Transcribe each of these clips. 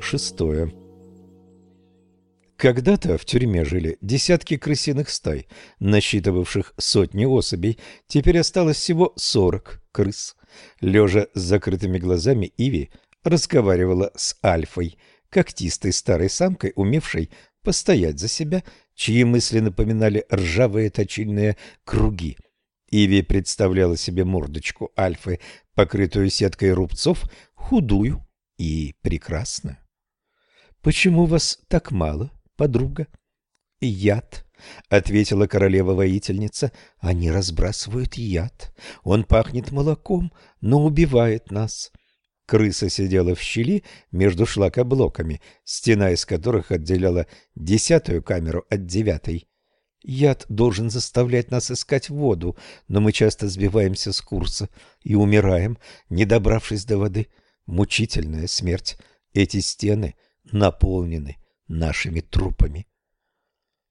Шестое. Когда-то в тюрьме жили десятки крысиных стай, насчитывавших сотни особей. Теперь осталось всего сорок крыс. Лежа с закрытыми глазами, Иви разговаривала с Альфой, когтистой старой самкой, умевшей постоять за себя, чьи мысли напоминали ржавые точильные круги. Иви представляла себе мордочку Альфы, покрытую сеткой рубцов, худую и прекрасную. Почему вас так мало, подруга? Яд, ответила королева-воительница. Они разбрасывают яд. Он пахнет молоком, но убивает нас. Крыса сидела в щели между шлакоблоками, стена из которых отделяла десятую камеру от девятой. Яд должен заставлять нас искать воду, но мы часто сбиваемся с курса и умираем, не добравшись до воды. Мучительная смерть. Эти стены наполнены нашими трупами.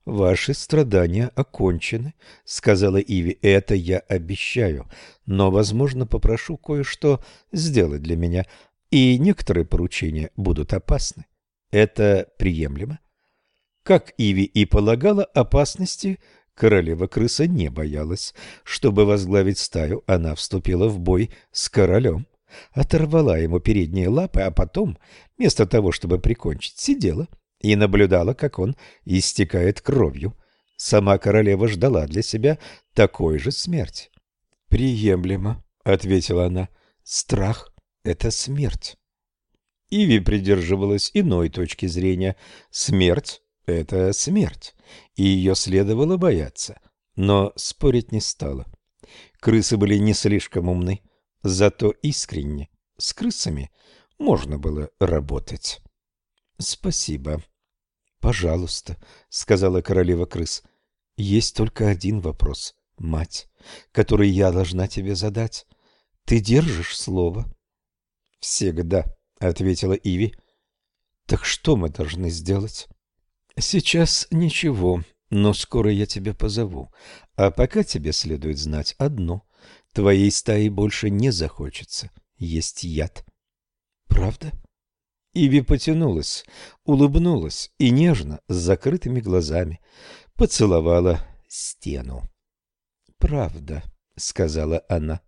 «Ваши страдания окончены», — сказала Иви. «Это я обещаю, но, возможно, попрошу кое-что сделать для меня, и некоторые поручения будут опасны. Это приемлемо?» Как Иви и полагала, опасности королева-крыса не боялась. Чтобы возглавить стаю, она вступила в бой с королем оторвала ему передние лапы, а потом, вместо того, чтобы прикончить, сидела и наблюдала, как он истекает кровью. Сама королева ждала для себя такой же смерти. «Приемлемо», — ответила она, — «страх — это смерть». Иви придерживалась иной точки зрения. Смерть — это смерть, и ее следовало бояться, но спорить не стала. Крысы были не слишком умны, Зато искренне с крысами можно было работать. Спасибо. Пожалуйста, сказала королева крыс. Есть только один вопрос, мать, который я должна тебе задать. Ты держишь слово? Всегда, ответила Иви. Так что мы должны сделать? Сейчас ничего, но скоро я тебя позову. А пока тебе следует знать одно. Твоей стаи больше не захочется есть яд. Правда? Иви потянулась, улыбнулась и нежно, с закрытыми глазами, поцеловала стену. «Правда», — сказала она.